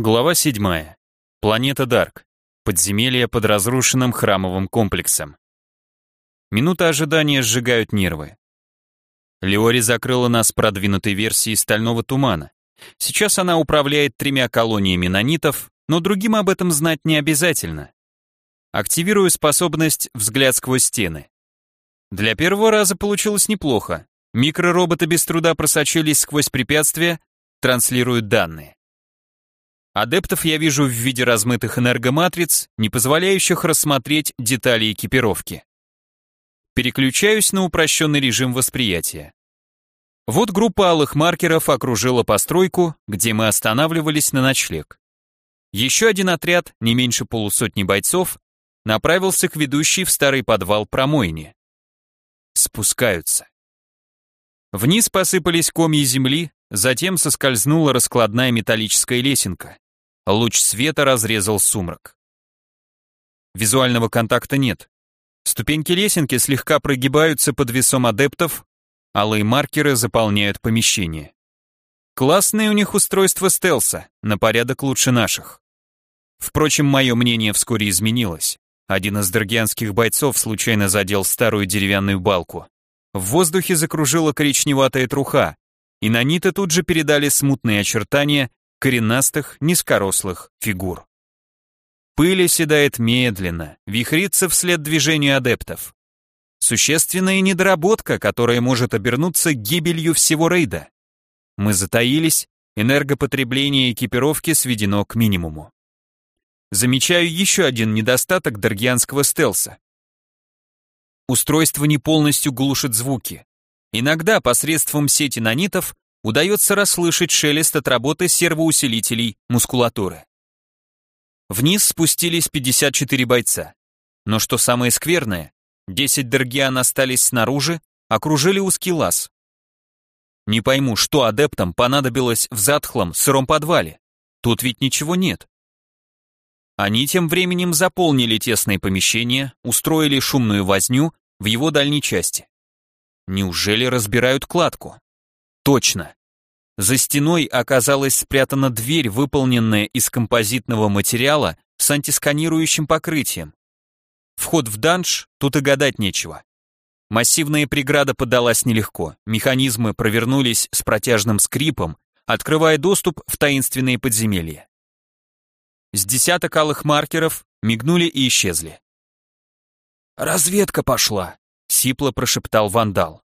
Глава 7. Планета Дарк. Подземелье под разрушенным храмовым комплексом. Минуты ожидания сжигают нервы. Леори закрыла нас продвинутой версией стального тумана. Сейчас она управляет тремя колониями нанитов, но другим об этом знать не обязательно. Активирую способность «Взгляд сквозь стены». Для первого раза получилось неплохо. Микророботы без труда просочились сквозь препятствия, транслируют данные. Адептов я вижу в виде размытых энергоматриц, не позволяющих рассмотреть детали экипировки. Переключаюсь на упрощенный режим восприятия. Вот группа алых маркеров окружила постройку, где мы останавливались на ночлег. Еще один отряд, не меньше полусотни бойцов, направился к ведущей в старый подвал промойне. Спускаются. Вниз посыпались комья земли, затем соскользнула раскладная металлическая лесенка. Луч света разрезал сумрак. Визуального контакта нет. Ступеньки лесенки слегка прогибаются под весом адептов, алые маркеры заполняют помещение. Классное у них устройство стелса, на порядок лучше наших. Впрочем, мое мнение вскоре изменилось. Один из даргианских бойцов случайно задел старую деревянную балку. В воздухе закружила коричневатая труха, и наниты тут же передали смутные очертания коренастых, низкорослых фигур. Пыль оседает медленно, вихрится вслед движению адептов. Существенная недоработка, которая может обернуться гибелью всего рейда. Мы затаились, энергопотребление экипировки сведено к минимуму. Замечаю еще один недостаток даргианского стелса. Устройство не полностью глушит звуки. Иногда посредством сети нанитов удается расслышать шелест от работы сервоусилителей мускулатуры. Вниз спустились 54 бойца. Но что самое скверное, 10 дергиан остались снаружи, окружили узкий лаз. Не пойму, что адептам понадобилось в затхлом сыром подвале. Тут ведь ничего нет. Они тем временем заполнили тесное помещение, устроили шумную возню в его дальней части. Неужели разбирают кладку? Точно. За стеной оказалась спрятана дверь, выполненная из композитного материала с антисканирующим покрытием. Вход в данж тут и гадать нечего. Массивная преграда подалась нелегко, механизмы провернулись с протяжным скрипом, открывая доступ в таинственные подземелья. С десяток алых маркеров мигнули и исчезли. «Разведка пошла», — сипло прошептал вандал.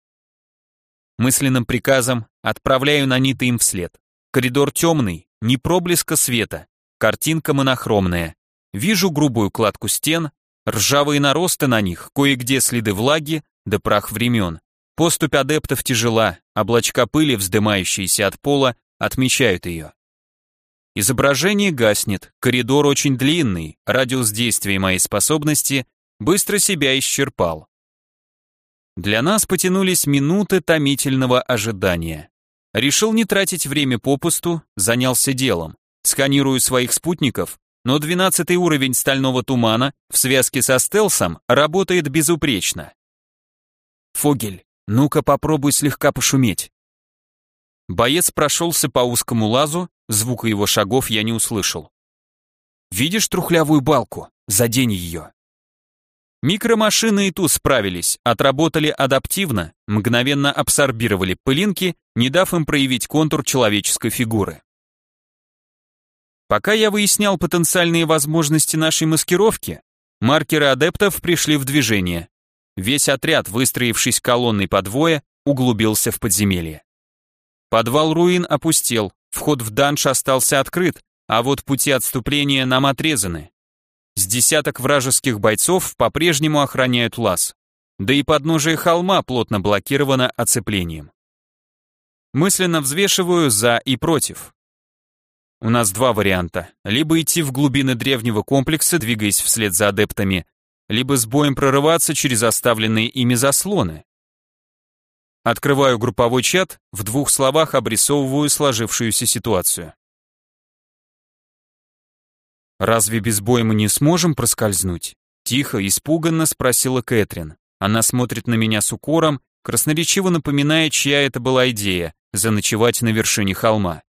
Мысленным приказом отправляю наниты им вслед. Коридор темный, ни проблеска света, картинка монохромная. Вижу грубую кладку стен, ржавые наросты на них, кое-где следы влаги, да прах времен. Поступь адептов тяжела, облачка пыли, вздымающиеся от пола, отмечают ее. Изображение гаснет, коридор очень длинный, радиус действия моей способности быстро себя исчерпал. Для нас потянулись минуты томительного ожидания. Решил не тратить время попусту, занялся делом. Сканирую своих спутников, но 12 уровень стального тумана в связке со стелсом работает безупречно. Фогель, ну-ка попробуй слегка пошуметь. Боец прошелся по узкому лазу, звука его шагов я не услышал. Видишь трухлявую балку? Задень ее. Микромашины и ту справились, отработали адаптивно, мгновенно абсорбировали пылинки, не дав им проявить контур человеческой фигуры. Пока я выяснял потенциальные возможности нашей маскировки, маркеры адептов пришли в движение. Весь отряд, выстроившись колонной по двое, углубился в подземелье. Подвал руин опустел, вход в данж остался открыт, а вот пути отступления нам отрезаны. С десяток вражеских бойцов по-прежнему охраняют лаз. Да и подножие холма плотно блокировано оцеплением. Мысленно взвешиваю за и против. У нас два варианта. Либо идти в глубины древнего комплекса, двигаясь вслед за адептами, либо с боем прорываться через оставленные ими заслоны. Открываю групповой чат, в двух словах обрисовываю сложившуюся ситуацию. «Разве без боя мы не сможем проскользнуть?» Тихо, испуганно спросила Кэтрин. Она смотрит на меня с укором, красноречиво напоминая, чья это была идея — заночевать на вершине холма.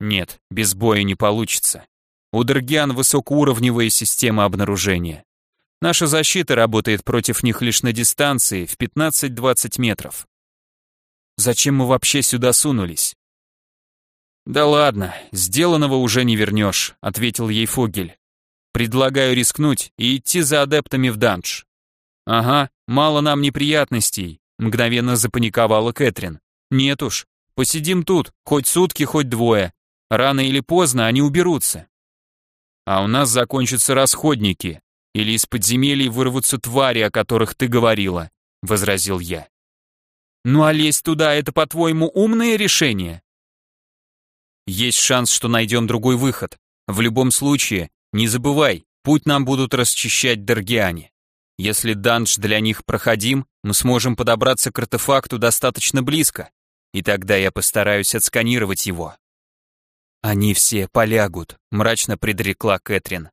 Нет, без боя не получится. У Дергиан высокоуровневая система обнаружения. Наша защита работает против них лишь на дистанции в 15-20 метров. Зачем мы вообще сюда сунулись? Да ладно, сделанного уже не вернешь, ответил ей Фогель. Предлагаю рискнуть и идти за адептами в данж. Ага, мало нам неприятностей, мгновенно запаниковала Кэтрин. Нет уж, посидим тут, хоть сутки, хоть двое. Рано или поздно они уберутся. А у нас закончатся расходники, или из подземелий вырвутся твари, о которых ты говорила, возразил я. Ну а лезть туда это, по-твоему, умное решение? Есть шанс, что найдем другой выход. В любом случае, не забывай, путь нам будут расчищать Дергиане. Если данж для них проходим, мы сможем подобраться к артефакту достаточно близко, и тогда я постараюсь отсканировать его. Они все полягут, мрачно предрекла Кэтрин.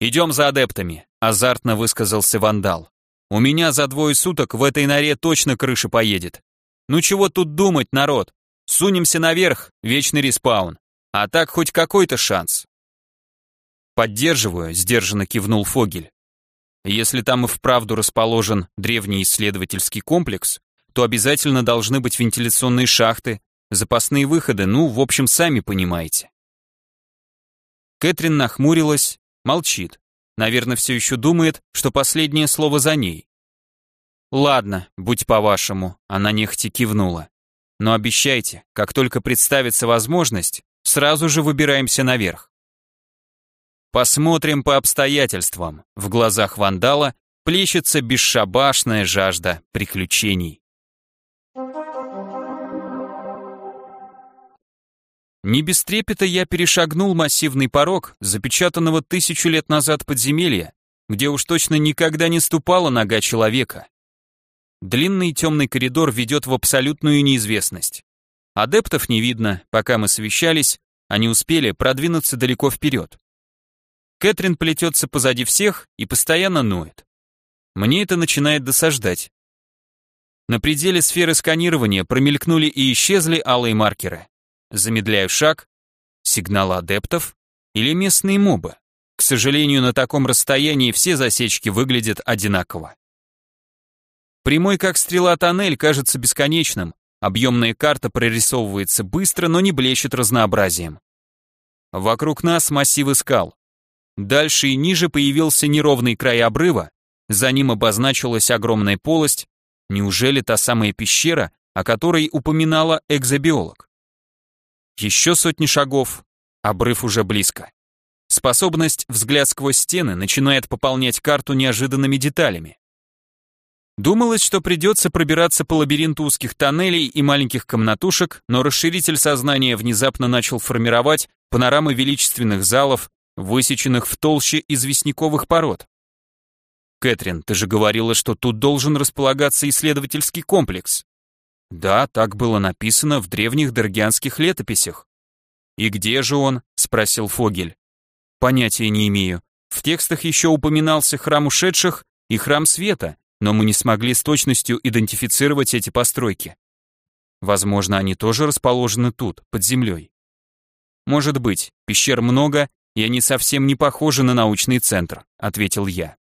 Идем за адептами, азартно высказался вандал. У меня за двое суток в этой норе точно крыша поедет. Ну чего тут думать, народ? Сунемся наверх, вечный респаун. А так хоть какой-то шанс. Поддерживаю, сдержанно кивнул Фогель. Если там и вправду расположен древний исследовательский комплекс, то обязательно должны быть вентиляционные шахты, запасные выходы, ну, в общем, сами понимаете. Кэтрин нахмурилась, молчит. Наверное, все еще думает, что последнее слово за ней. «Ладно, будь по-вашему», — она нехотя кивнула. «Но обещайте, как только представится возможность, сразу же выбираемся наверх. Посмотрим по обстоятельствам. В глазах вандала плещется бесшабашная жажда приключений. Не без трепета я перешагнул массивный порог, запечатанного тысячу лет назад подземелья, где уж точно никогда не ступала нога человека. Длинный темный коридор ведет в абсолютную неизвестность. Адептов не видно, пока мы совещались, они успели продвинуться далеко вперед. Кэтрин плетется позади всех и постоянно ноет. Мне это начинает досаждать. На пределе сферы сканирования промелькнули и исчезли алые маркеры. Замедляю шаг. Сигнал адептов или местные мобы. К сожалению, на таком расстоянии все засечки выглядят одинаково. Прямой как стрела тоннель кажется бесконечным, объемная карта прорисовывается быстро, но не блещет разнообразием. Вокруг нас массивы скал. Дальше и ниже появился неровный край обрыва, за ним обозначилась огромная полость. Неужели та самая пещера, о которой упоминала экзобиолог? Еще сотни шагов, обрыв уже близко. Способность взгляд сквозь стены начинает пополнять карту неожиданными деталями. Думалось, что придется пробираться по лабиринту узких тоннелей и маленьких комнатушек, но расширитель сознания внезапно начал формировать панорамы величественных залов, высеченных в толще известняковых пород. Кэтрин, ты же говорила, что тут должен располагаться исследовательский комплекс. Да, так было написано в древних дергианских летописях. И где же он? спросил Фогель. Понятия не имею. В текстах еще упоминался храм ушедших и храм света, но мы не смогли с точностью идентифицировать эти постройки. Возможно, они тоже расположены тут, под землей. Может быть, пещер много, и они совсем не похожи на научный центр», — ответил я.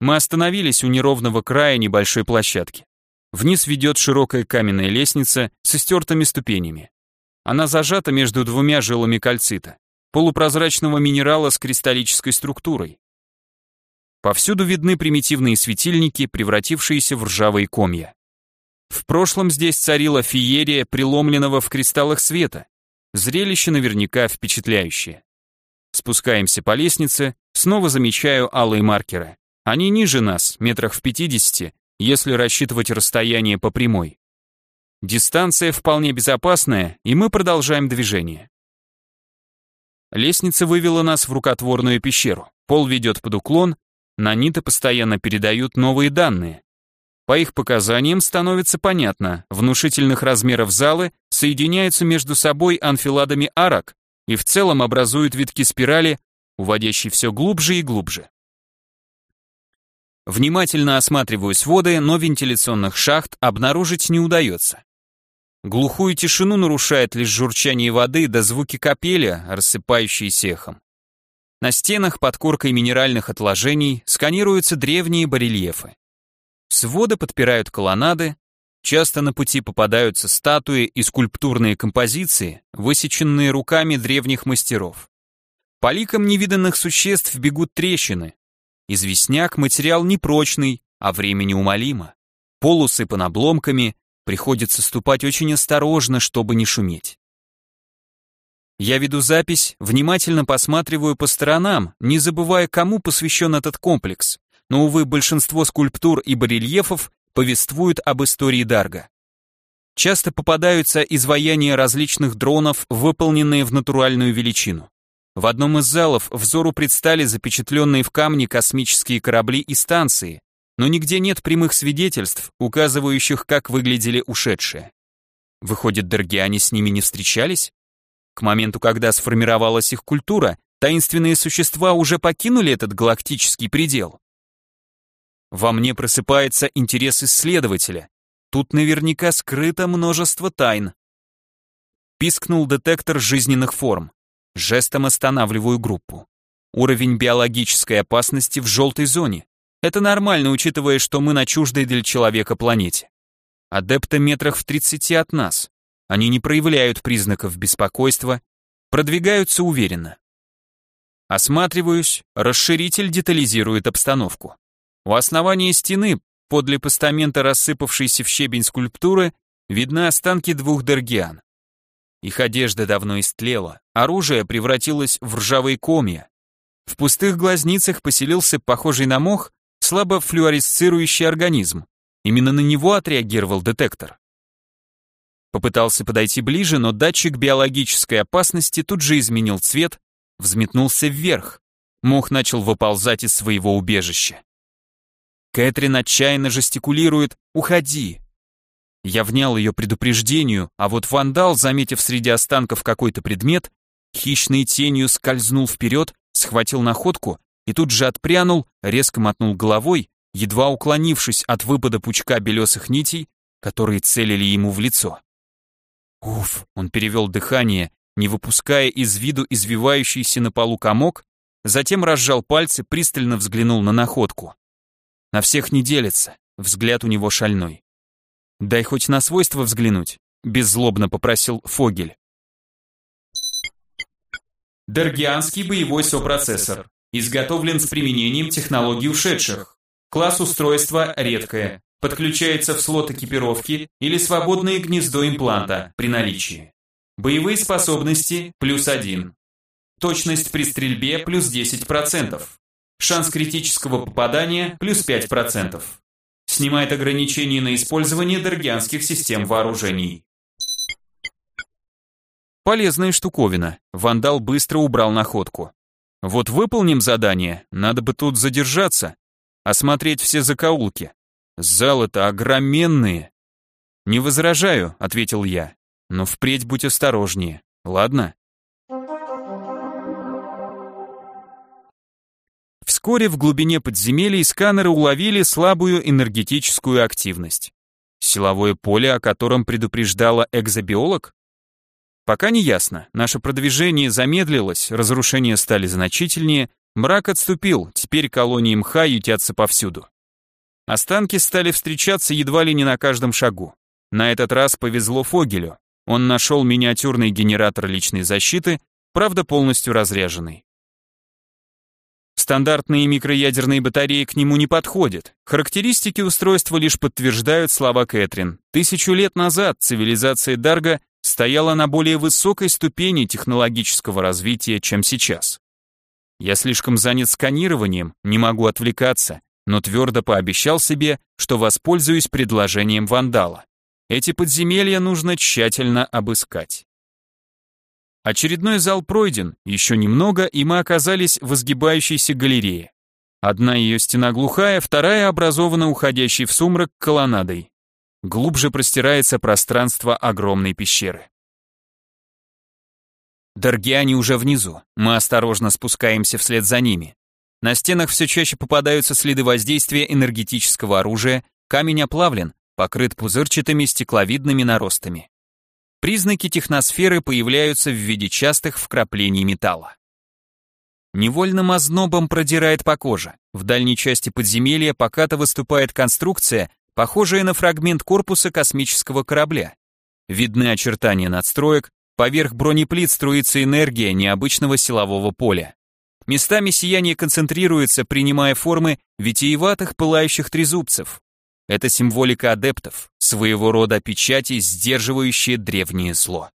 Мы остановились у неровного края небольшой площадки. Вниз ведет широкая каменная лестница с стертыми ступенями. Она зажата между двумя жилами кальцита, полупрозрачного минерала с кристаллической структурой. Повсюду видны примитивные светильники, превратившиеся в ржавые комья. В прошлом здесь царила феерия преломленного в кристаллах света, Зрелище наверняка впечатляющее. Спускаемся по лестнице, снова замечаю алые маркеры. Они ниже нас, метрах в 50, если рассчитывать расстояние по прямой. Дистанция вполне безопасная, и мы продолжаем движение. Лестница вывела нас в рукотворную пещеру. Пол ведет под уклон, наниты постоянно передают новые данные. По их показаниям становится понятно, внушительных размеров залы соединяются между собой анфиладами арок и в целом образуют витки спирали, уводящие все глубже и глубже. Внимательно осматриваю своды, но вентиляционных шахт обнаружить не удается. Глухую тишину нарушает лишь журчание воды да звуки капеля, рассыпающиеся эхом. На стенах под коркой минеральных отложений сканируются древние барельефы. Своды подпирают колоннады, часто на пути попадаются статуи и скульптурные композиции, высеченные руками древних мастеров. По ликам невиданных существ бегут трещины. Известняк материал непрочный, а время неумолимо. Пол усыпан обломками, приходится ступать очень осторожно, чтобы не шуметь. Я веду запись, внимательно посматриваю по сторонам, не забывая, кому посвящен этот комплекс, но, увы, большинство скульптур и барельефов повествуют об истории Дарга. Часто попадаются изваяния различных дронов, выполненные в натуральную величину. В одном из залов взору предстали запечатленные в камне космические корабли и станции, но нигде нет прямых свидетельств, указывающих, как выглядели ушедшие. Выходит, даргиане с ними не встречались? К моменту, когда сформировалась их культура, таинственные существа уже покинули этот галактический предел. Во мне просыпается интерес исследователя. Тут наверняка скрыто множество тайн. Пискнул детектор жизненных форм. Жестом останавливаю группу. Уровень биологической опасности в желтой зоне. Это нормально, учитывая, что мы на чуждой для человека планете. Адепты метрах в 30 от нас. Они не проявляют признаков беспокойства, продвигаются уверенно. Осматриваюсь, расширитель детализирует обстановку. У основания стены, подле постамента рассыпавшейся в щебень скульптуры, видны останки двух дергиан. Их одежда давно истлела, оружие превратилось в ржавые комья. В пустых глазницах поселился похожий на мох слабо флюоресцирующий организм. Именно на него отреагировал детектор. Попытался подойти ближе, но датчик биологической опасности тут же изменил цвет, взметнулся вверх. Мох начал выползать из своего убежища. Кэтрин отчаянно жестикулирует «Уходи!». Я внял ее предупреждению, а вот вандал, заметив среди останков какой-то предмет, хищной тенью скользнул вперед, схватил находку и тут же отпрянул, резко мотнул головой, едва уклонившись от выпада пучка белесых нитей, которые целили ему в лицо. Уф, он перевел дыхание, не выпуская из виду извивающийся на полу комок, затем разжал пальцы, пристально взглянул на находку. На всех не делится, взгляд у него шальной. «Дай хоть на свойства взглянуть», — беззлобно попросил Фогель. Дергианский боевой сопроцессор. Изготовлен с применением технологий ушедших. Класс устройства редкое. Подключается в слот экипировки или свободное гнездо импланта при наличии. Боевые способности плюс 1. Точность при стрельбе плюс 10%. Шанс критического попадания плюс 5%. Снимает ограничения на использование дергианских систем вооружений. Полезная штуковина. Вандал быстро убрал находку. Вот выполним задание, надо бы тут задержаться, осмотреть все закоулки. Залы-то огроменные. Не возражаю, ответил я, но впредь будь осторожнее, ладно? Вскоре в глубине подземелий сканеры уловили слабую энергетическую активность. Силовое поле, о котором предупреждала экзобиолог? Пока не ясно. Наше продвижение замедлилось, разрушения стали значительнее, мрак отступил, теперь колонии мха ютятся повсюду. Останки стали встречаться едва ли не на каждом шагу. На этот раз повезло Фогелю. Он нашел миниатюрный генератор личной защиты, правда полностью разряженный. Стандартные микроядерные батареи к нему не подходят. Характеристики устройства лишь подтверждают слова Кэтрин. Тысячу лет назад цивилизация Дарга стояла на более высокой ступени технологического развития, чем сейчас. Я слишком занят сканированием, не могу отвлекаться, но твердо пообещал себе, что воспользуюсь предложением вандала. Эти подземелья нужно тщательно обыскать. Очередной зал пройден, еще немного, и мы оказались в изгибающейся галерее. Одна ее стена глухая, вторая образована уходящей в сумрак колоннадой. Глубже простирается пространство огромной пещеры. Даргиане уже внизу, мы осторожно спускаемся вслед за ними. На стенах все чаще попадаются следы воздействия энергетического оружия, камень оплавлен, покрыт пузырчатыми стекловидными наростами. признаки техносферы появляются в виде частых вкраплений металла. Невольным ознобом продирает по коже. В дальней части подземелья покато выступает конструкция, похожая на фрагмент корпуса космического корабля. Видны очертания надстроек, поверх бронеплит струится энергия необычного силового поля. Местами сияние концентрируется, принимая формы витиеватых пылающих трезубцев. Это символика адептов, своего рода печати, сдерживающие древнее зло.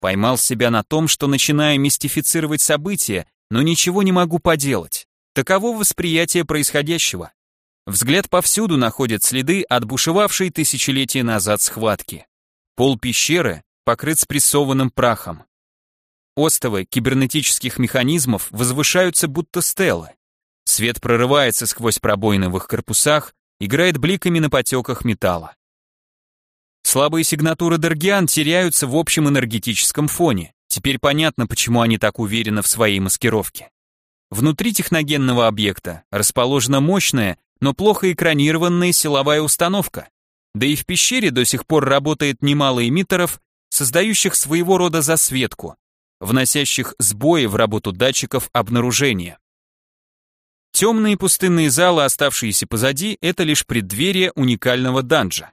Поймал себя на том, что начинаю мистифицировать события, но ничего не могу поделать. Таково восприятие происходящего. Взгляд повсюду находит следы от бушевавшей тысячелетия назад схватки. Пол пещеры покрыт спрессованным прахом. Остовы кибернетических механизмов возвышаются будто стелы. Свет прорывается сквозь пробоины в их корпусах, играет бликами на потеках металла. Слабые сигнатуры Дергиан теряются в общем энергетическом фоне. Теперь понятно, почему они так уверены в своей маскировке. Внутри техногенного объекта расположена мощная, но плохо экранированная силовая установка. Да и в пещере до сих пор работает немало эмиттеров, создающих своего рода засветку, вносящих сбои в работу датчиков обнаружения. Темные пустынные залы, оставшиеся позади, это лишь преддверие уникального данжа.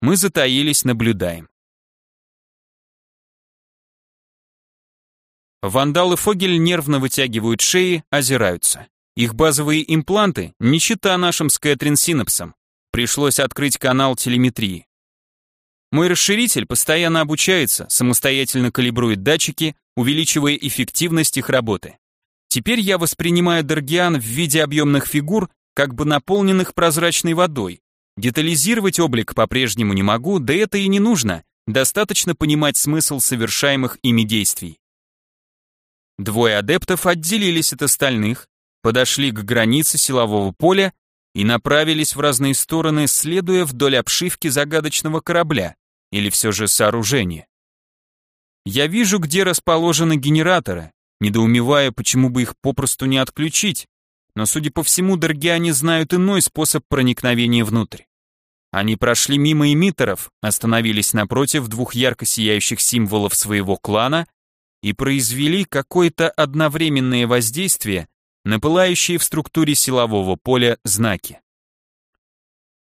Мы затаились, наблюдаем. Вандал и Фогель нервно вытягивают шеи, озираются. Их базовые импланты не чита нашим с Кэтрин синапсам. Пришлось открыть канал телеметрии. Мой расширитель постоянно обучается, самостоятельно калибрует датчики, увеличивая эффективность их работы. Теперь я воспринимаю Даргиан в виде объемных фигур, как бы наполненных прозрачной водой. Детализировать облик по-прежнему не могу, да это и не нужно, достаточно понимать смысл совершаемых ими действий. Двое адептов отделились от остальных, подошли к границе силового поля и направились в разные стороны, следуя вдоль обшивки загадочного корабля, или все же сооружение. Я вижу, где расположены генераторы, недоумевая, почему бы их попросту не отключить, но, судя по всему, Даргиане знают иной способ проникновения внутрь. Они прошли мимо эмиттеров, остановились напротив двух ярко сияющих символов своего клана и произвели какое-то одновременное воздействие на пылающие в структуре силового поля знаки.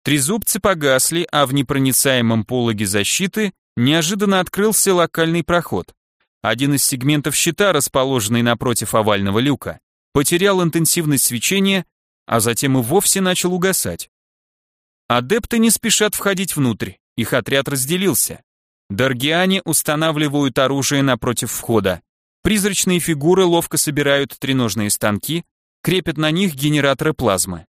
Трезубцы погасли, а в непроницаемом пологе защиты неожиданно открылся локальный проход. Один из сегментов щита, расположенный напротив овального люка, потерял интенсивность свечения, а затем и вовсе начал угасать. Адепты не спешат входить внутрь, их отряд разделился. Даргиане устанавливают оружие напротив входа. Призрачные фигуры ловко собирают треножные станки, крепят на них генераторы плазмы.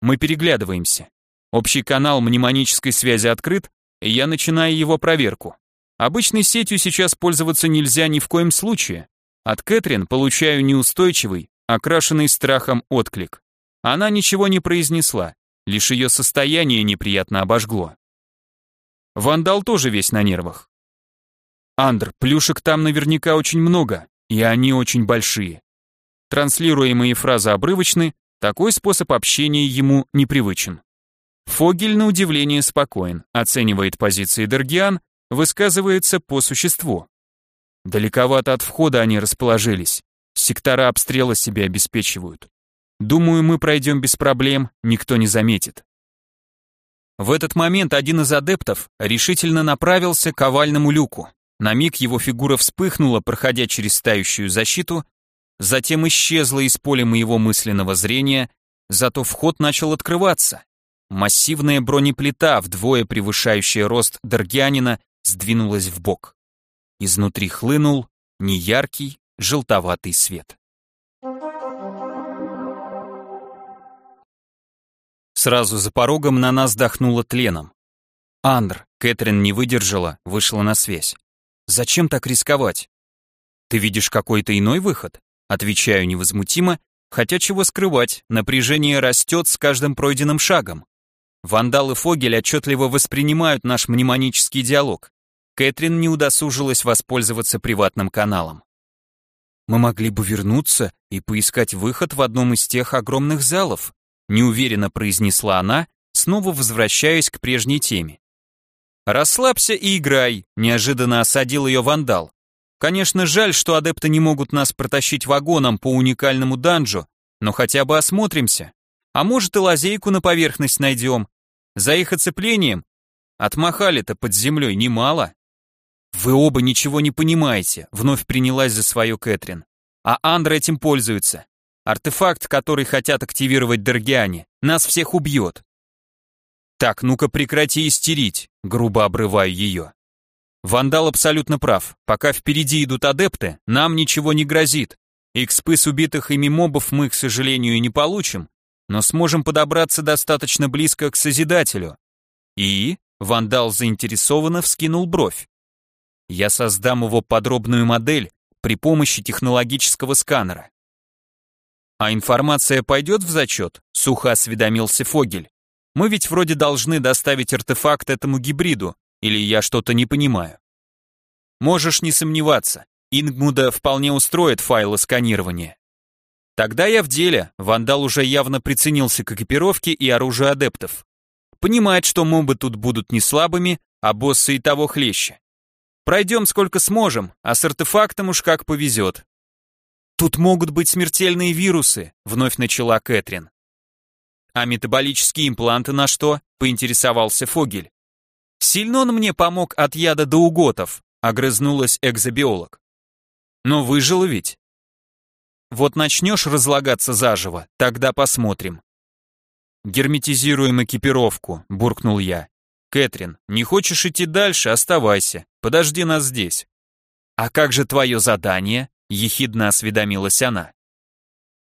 Мы переглядываемся. Общий канал мнемонической связи открыт, и я начинаю его проверку. Обычной сетью сейчас пользоваться нельзя ни в коем случае. От Кэтрин получаю неустойчивый, окрашенный страхом отклик. Она ничего не произнесла, лишь ее состояние неприятно обожгло. Вандал тоже весь на нервах. Андр, плюшек там наверняка очень много, и они очень большие. Транслируемые фразы обрывочны, такой способ общения ему непривычен. Фогель, на удивление, спокоен, оценивает позиции Дергиан, высказывается по существу. Далековато от входа они расположились. Сектора обстрела себе обеспечивают. Думаю, мы пройдем без проблем, никто не заметит. В этот момент один из адептов решительно направился к овальному люку. На миг его фигура вспыхнула, проходя через стающую защиту, затем исчезла из поля моего мысленного зрения, зато вход начал открываться. Массивная бронеплита, вдвое превышающая рост Даргианина, сдвинулась в бок. Изнутри хлынул неяркий желтоватый свет. Сразу за порогом на нас дохнуло тленом. Андр, Кэтрин не выдержала, вышла на связь. Зачем так рисковать? Ты видишь какой-то иной выход? Отвечаю невозмутимо, хотя чего скрывать, напряжение растет с каждым пройденным шагом. Вандал и Фогель отчетливо воспринимают наш мнемонический диалог. Кэтрин не удосужилась воспользоваться приватным каналом. Мы могли бы вернуться и поискать выход в одном из тех огромных залов, неуверенно произнесла она, снова возвращаясь к прежней теме. «Расслабься и играй», — неожиданно осадил ее вандал. «Конечно, жаль, что адепты не могут нас протащить вагоном по уникальному данжу, но хотя бы осмотримся. А может и лазейку на поверхность найдем. За их оцеплением отмахали-то под землей немало». «Вы оба ничего не понимаете», — вновь принялась за свое Кэтрин. «А Андра этим пользуется. Артефакт, который хотят активировать Дергиане, нас всех убьет. «Так, ну-ка прекрати истерить», — грубо обрываю ее. Вандал абсолютно прав. Пока впереди идут адепты, нам ничего не грозит. Экспы с убитых ими мобов мы, к сожалению, не получим, но сможем подобраться достаточно близко к Созидателю. И Вандал заинтересованно вскинул бровь. Я создам его подробную модель при помощи технологического сканера. А информация пойдет в зачет? Сухо осведомился Фогель. Мы ведь вроде должны доставить артефакт этому гибриду, или я что-то не понимаю? Можешь не сомневаться, Ингмуда вполне устроит файлы сканирования. Тогда я в деле, вандал уже явно приценился к экипировке и оружию адептов. Понимает, что мобы тут будут не слабыми, а боссы и того хлеще. Пройдем сколько сможем, а с артефактом уж как повезет. Тут могут быть смертельные вирусы, вновь начала Кэтрин. А метаболические импланты на что? Поинтересовался Фогель. Сильно он мне помог от яда до уготов, огрызнулась экзобиолог. Но выжил ведь. Вот начнешь разлагаться заживо, тогда посмотрим. Герметизируем экипировку, буркнул я. Кэтрин, не хочешь идти дальше, оставайся, подожди нас здесь. А как же твое задание? Ехидно осведомилась она.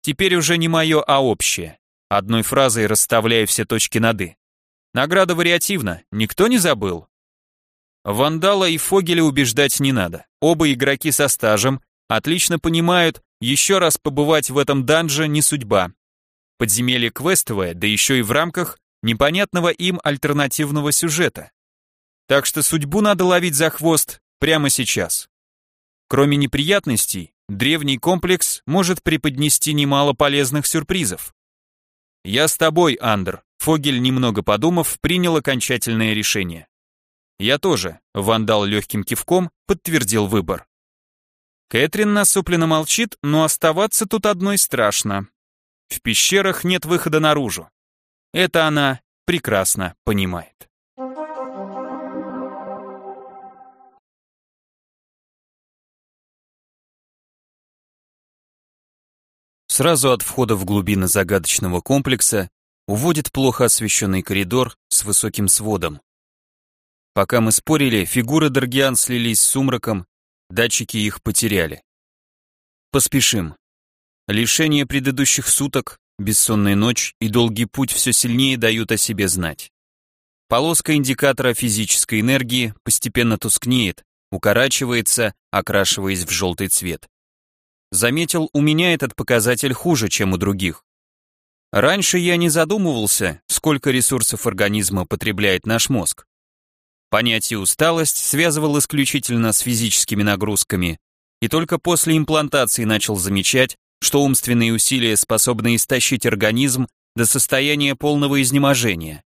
Теперь уже не мое, а общее. Одной фразой расставляя все точки над «и». Награда вариативна, никто не забыл? Вандала и Фогеля убеждать не надо. Оба игроки со стажем отлично понимают, еще раз побывать в этом данже не судьба. Подземелье квестовое, да еще и в рамках непонятного им альтернативного сюжета. Так что судьбу надо ловить за хвост прямо сейчас. Кроме неприятностей, древний комплекс может преподнести немало полезных сюрпризов. «Я с тобой, Андер», — Фогель, немного подумав, принял окончательное решение. «Я тоже», — Вандал легким кивком подтвердил выбор. Кэтрин насупленно молчит, но оставаться тут одной страшно. В пещерах нет выхода наружу. Это она прекрасно понимает. Сразу от входа в глубины загадочного комплекса уводит плохо освещенный коридор с высоким сводом. Пока мы спорили, фигуры Даргиан слились с сумраком, датчики их потеряли. Поспешим. Лишение предыдущих суток, бессонная ночь и долгий путь все сильнее дают о себе знать. Полоска индикатора физической энергии постепенно тускнеет, укорачивается, окрашиваясь в желтый цвет. Заметил, у меня этот показатель хуже, чем у других. Раньше я не задумывался, сколько ресурсов организма потребляет наш мозг. Понятие усталость связывал исключительно с физическими нагрузками, и только после имплантации начал замечать, что умственные усилия способны истощить организм до состояния полного изнеможения.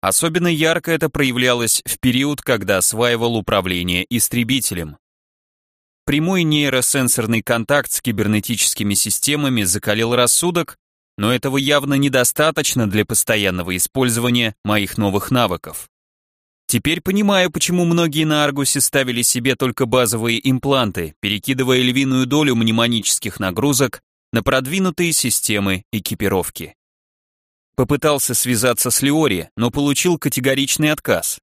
Особенно ярко это проявлялось в период, когда осваивал управление истребителем. Прямой нейросенсорный контакт с кибернетическими системами закалил рассудок, но этого явно недостаточно для постоянного использования моих новых навыков. Теперь понимаю, почему многие на Аргусе ставили себе только базовые импланты, перекидывая львиную долю мнемонических нагрузок на продвинутые системы экипировки. Попытался связаться с Леори, но получил категоричный отказ.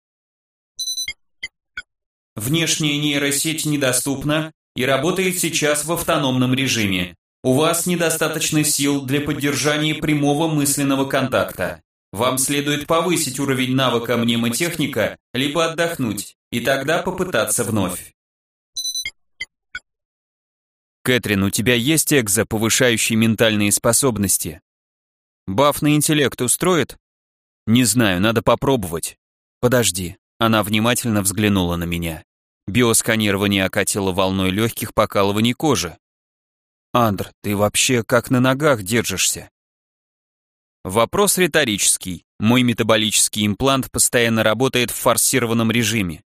Внешняя нейросеть недоступна и работает сейчас в автономном режиме. У вас недостаточно сил для поддержания прямого мысленного контакта. Вам следует повысить уровень навыка мнемотехника, либо отдохнуть, и тогда попытаться вновь. Кэтрин, у тебя есть экзо, повышающий ментальные способности? Баф на интеллект устроит? Не знаю, надо попробовать. Подожди. Она внимательно взглянула на меня. Биосканирование окатило волной легких покалываний кожи. «Андр, ты вообще как на ногах держишься?» Вопрос риторический. Мой метаболический имплант постоянно работает в форсированном режиме.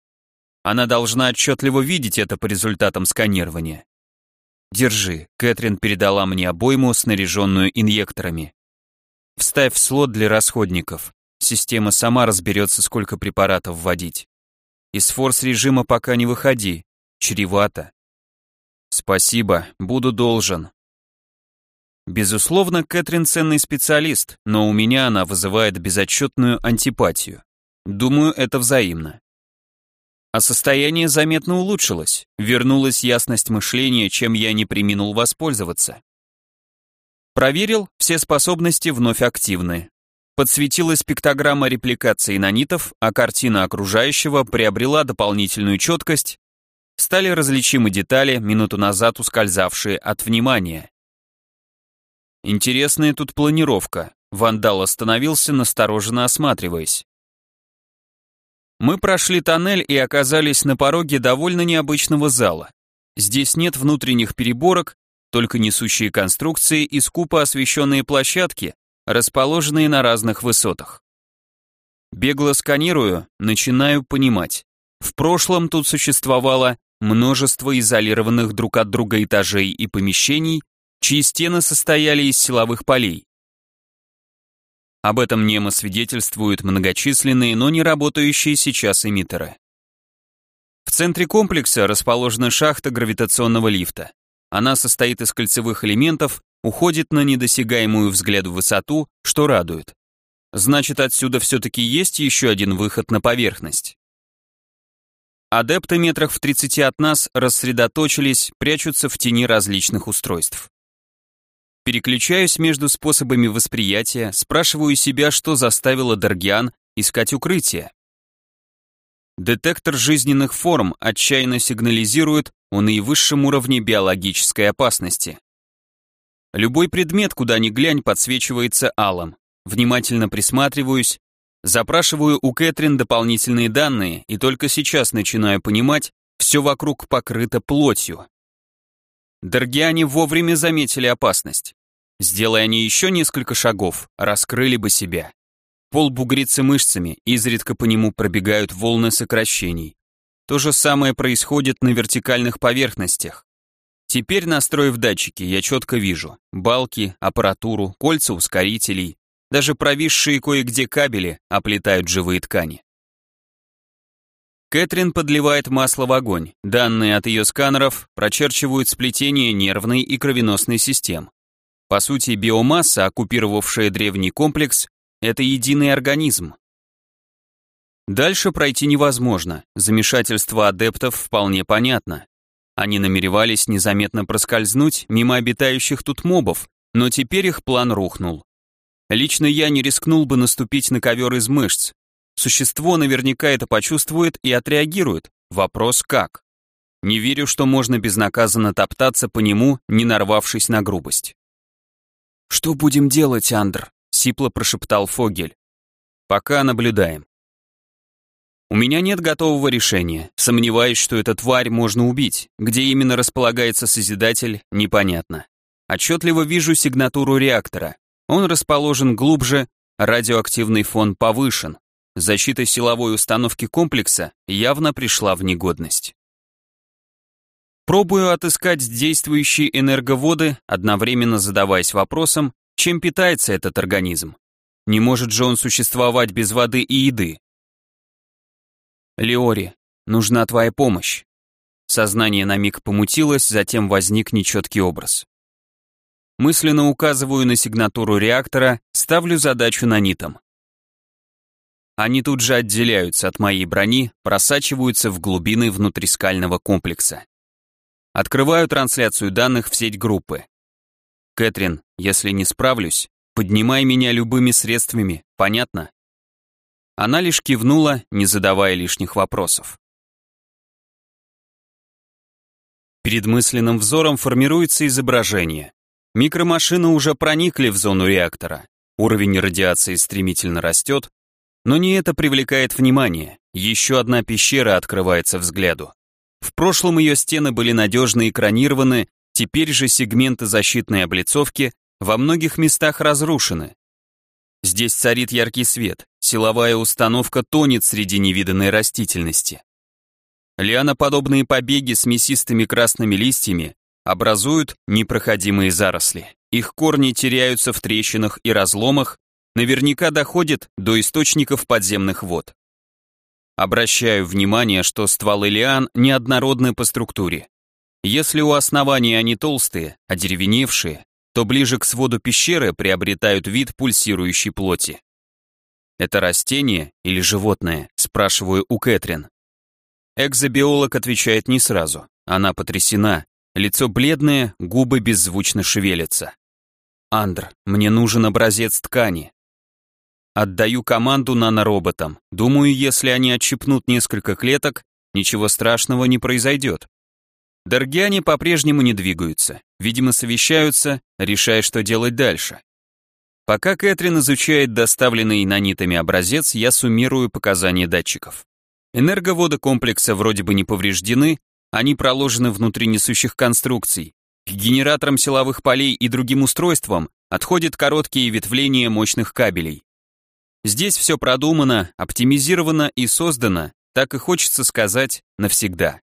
Она должна отчетливо видеть это по результатам сканирования. Держи, Кэтрин передала мне обойму, снаряженную инъекторами. Вставь в слот для расходников. Система сама разберется, сколько препаратов вводить. Из форс-режима пока не выходи. Чревато. Спасибо, буду должен. Безусловно, Кэтрин ценный специалист, но у меня она вызывает безотчетную антипатию. Думаю, это взаимно. А состояние заметно улучшилось, вернулась ясность мышления, чем я не приминул воспользоваться. Проверил, все способности вновь активны. Подсветилась пиктограмма репликации нанитов, а картина окружающего приобрела дополнительную четкость, стали различимы детали, минуту назад ускользавшие от внимания. Интересная тут планировка. Вандал остановился, настороженно осматриваясь. Мы прошли тоннель и оказались на пороге довольно необычного зала. Здесь нет внутренних переборок, только несущие конструкции и скупо освещенные площадки, расположенные на разных высотах. Бегло сканирую, начинаю понимать. В прошлом тут существовало множество изолированных друг от друга этажей и помещений, чьи стены состояли из силовых полей. Об этом немо свидетельствуют многочисленные, но не работающие сейчас эмиттеры. В центре комплекса расположена шахта гравитационного лифта. Она состоит из кольцевых элементов, уходит на недосягаемую взгляду высоту, что радует. Значит, отсюда все-таки есть еще один выход на поверхность. Адепты метрах в 30 от нас рассредоточились, прячутся в тени различных устройств. Переключаюсь между способами восприятия, спрашиваю себя, что заставило Даргиан искать укрытие. Детектор жизненных форм отчаянно сигнализирует о наивысшем уровне биологической опасности. Любой предмет, куда ни глянь, подсвечивается алым. Внимательно присматриваюсь, запрашиваю у Кэтрин дополнительные данные и только сейчас начинаю понимать, все вокруг покрыто плотью. Даргиане вовремя заметили опасность. Сделая они еще несколько шагов, раскрыли бы себя. Пол бугрится мышцами, изредка по нему пробегают волны сокращений. То же самое происходит на вертикальных поверхностях. Теперь, настроив датчики, я четко вижу балки, аппаратуру, кольца ускорителей, даже провисшие кое-где кабели оплетают живые ткани. Кэтрин подливает масло в огонь. Данные от ее сканеров прочерчивают сплетение нервной и кровеносной систем. По сути, биомасса, оккупировавшая древний комплекс, это единый организм. Дальше пройти невозможно, замешательство адептов вполне понятно. Они намеревались незаметно проскользнуть мимо обитающих тут мобов, но теперь их план рухнул. Лично я не рискнул бы наступить на ковер из мышц, Существо наверняка это почувствует и отреагирует. Вопрос как? Не верю, что можно безнаказанно топтаться по нему, не нарвавшись на грубость. «Что будем делать, Андр?» — сипло прошептал Фогель. «Пока наблюдаем». У меня нет готового решения. Сомневаюсь, что эту тварь можно убить. Где именно располагается Созидатель, непонятно. Отчетливо вижу сигнатуру реактора. Он расположен глубже, радиоактивный фон повышен защита силовой установки комплекса явно пришла в негодность. Пробую отыскать действующие энерговоды, одновременно задаваясь вопросом, чем питается этот организм. Не может же он существовать без воды и еды? Леори, нужна твоя помощь. Сознание на миг помутилось, затем возник нечеткий образ. Мысленно указываю на сигнатуру реактора, ставлю задачу на нитам. Они тут же отделяются от моей брони, просачиваются в глубины внутрискального комплекса. Открываю трансляцию данных в сеть группы. Кэтрин, если не справлюсь, поднимай меня любыми средствами, понятно? Она лишь кивнула, не задавая лишних вопросов. Перед мысленным взором формируется изображение. Микромашины уже проникли в зону реактора. Уровень радиации стремительно растет, но не это привлекает внимание. Еще одна пещера открывается взгляду. В прошлом ее стены были надежно экранированы, теперь же сегменты защитной облицовки во многих местах разрушены. Здесь царит яркий свет, силовая установка тонет среди невиданной растительности. Лианоподобные побеги с мясистыми красными листьями образуют непроходимые заросли. Их корни теряются в трещинах и разломах, наверняка доходят до источников подземных вод. Обращаю внимание, что стволы лиан неоднородны по структуре. Если у основания они толстые, одеревеневшие, то ближе к своду пещеры приобретают вид пульсирующей плоти. «Это растение или животное?» – спрашиваю у Кэтрин. Экзобиолог отвечает не сразу. Она потрясена, лицо бледное, губы беззвучно шевелятся. «Андр, мне нужен образец ткани». Отдаю команду нанороботам. Думаю, если они отщипнут несколько клеток, ничего страшного не произойдет. Даргиане по-прежнему не двигаются, видимо, совещаются, решая, что делать дальше. Пока Кэтрин изучает доставленный нанитами образец, я суммирую показания датчиков. Энерговоды комплекса вроде бы не повреждены, они проложены внутри несущих конструкций. К генераторам силовых полей и другим устройствам отходят короткие ветвления мощных кабелей. Здесь все продумано, оптимизировано и создано, так и хочется сказать, навсегда.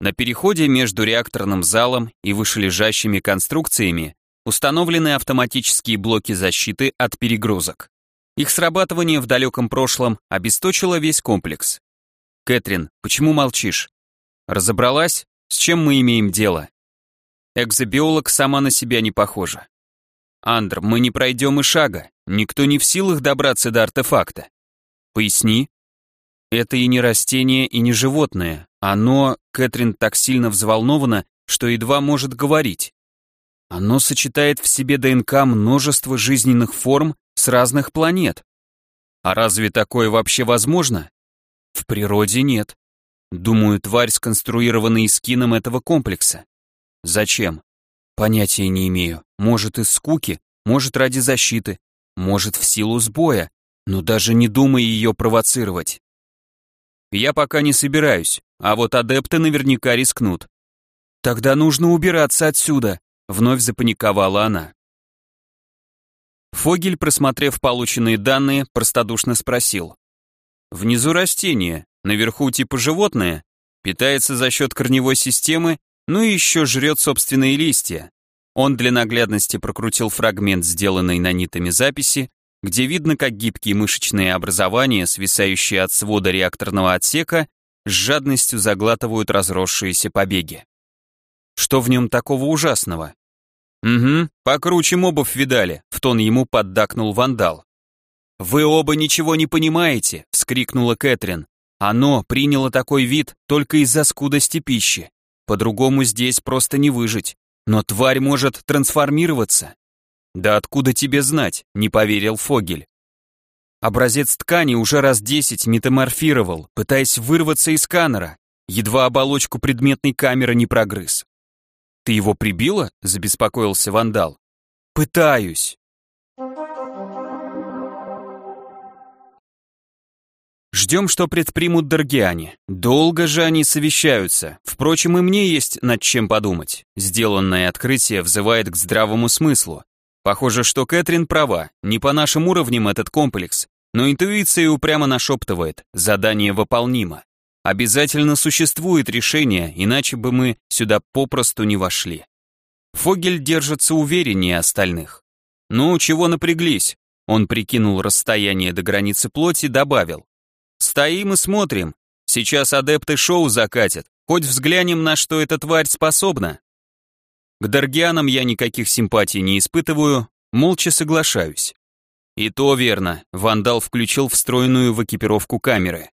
На переходе между реакторным залом и вышележащими конструкциями установлены автоматические блоки защиты от перегрузок. Их срабатывание в далеком прошлом обесточило весь комплекс. Кэтрин, почему молчишь? Разобралась, с чем мы имеем дело? Экзобиолог сама на себя не похожа. Андр, мы не пройдем и шага, никто не в силах добраться до артефакта. Поясни. Это и не растение, и не животное. Оно, Кэтрин так сильно взволнована, что едва может говорить. Оно сочетает в себе ДНК множество жизненных форм с разных планет. А разве такое вообще возможно? В природе нет. Думаю, тварь сконструирована скином этого комплекса. Зачем? Понятия не имею. Может, из скуки, может, ради защиты, может, в силу сбоя, но даже не думай ее провоцировать. Я пока не собираюсь, а вот адепты наверняка рискнут. Тогда нужно убираться отсюда, вновь запаниковала она. Фогель, просмотрев полученные данные, простодушно спросил. Внизу растение, наверху типа животное, питается за счет корневой системы, ну и еще жрет собственные листья. Он для наглядности прокрутил фрагмент, сделанный нанитами записи, где видно, как гибкие мышечные образования, свисающие от свода реакторного отсека, с жадностью заглатывают разросшиеся побеги. Что в нем такого ужасного? Угу, покруче мобов видали, в тон ему поддакнул вандал. «Вы оба ничего не понимаете!» — вскрикнула Кэтрин. «Оно приняло такой вид только из-за скудости пищи. По-другому здесь просто не выжить. Но тварь может трансформироваться. «Да откуда тебе знать?» — не поверил Фогель. Образец ткани уже раз десять метаморфировал, пытаясь вырваться из сканера, едва оболочку предметной камеры не прогрыз. «Ты его прибила?» — забеспокоился вандал. «Пытаюсь». Ждем, что предпримут Даргиане. Долго же они совещаются. Впрочем, и мне есть над чем подумать. Сделанное открытие взывает к здравому смыслу. Похоже, что Кэтрин права, не по нашим уровням этот комплекс, но интуиция упрямо нашептывает, задание выполнимо. Обязательно существует решение, иначе бы мы сюда попросту не вошли. Фогель держится увереннее остальных. «Ну, чего напряглись?» Он прикинул расстояние до границы плоти, добавил. «Стоим и смотрим. Сейчас адепты шоу закатят. Хоть взглянем, на что эта тварь способна». К Даргианам я никаких симпатий не испытываю, молча соглашаюсь. И то верно, вандал включил встроенную в экипировку камеры.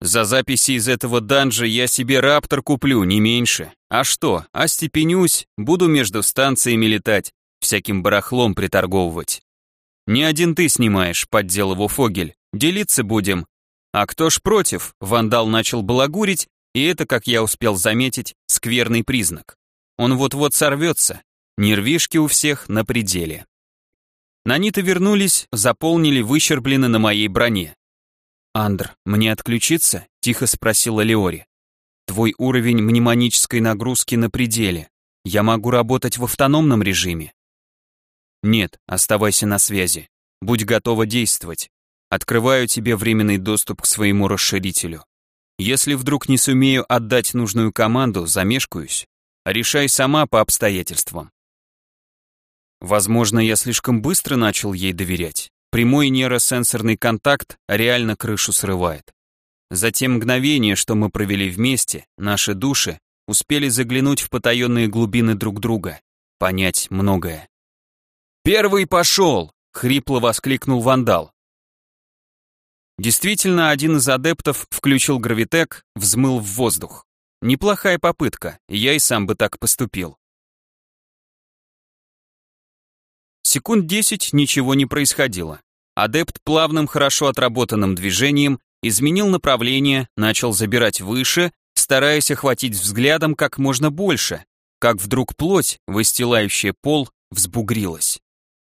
За записи из этого данжа я себе раптор куплю, не меньше. А что, остепенюсь, буду между станциями летать, всяким барахлом приторговывать. Не один ты снимаешь, поддел его Фогель, делиться будем. А кто ж против, вандал начал балагурить, и это, как я успел заметить, скверный признак. Он вот-вот сорвется. Нервишки у всех на пределе. Наниты вернулись, заполнили выщерблены на моей броне. «Андр, мне отключиться?» — тихо спросила Леори. «Твой уровень мнемонической нагрузки на пределе. Я могу работать в автономном режиме». «Нет, оставайся на связи. Будь готова действовать. Открываю тебе временный доступ к своему расширителю. Если вдруг не сумею отдать нужную команду, замешкаюсь. Решай сама по обстоятельствам. Возможно, я слишком быстро начал ей доверять. Прямой нейросенсорный контакт реально крышу срывает. За те мгновения, что мы провели вместе, наши души успели заглянуть в потаенные глубины друг друга, понять многое. «Первый пошел!» — хрипло воскликнул вандал. Действительно, один из адептов включил гравитек, взмыл в воздух. Неплохая попытка, я и сам бы так поступил. Секунд десять ничего не происходило. Адепт плавным, хорошо отработанным движением изменил направление, начал забирать выше, стараясь охватить взглядом как можно больше, как вдруг плоть, выстилающая пол, взбугрилась.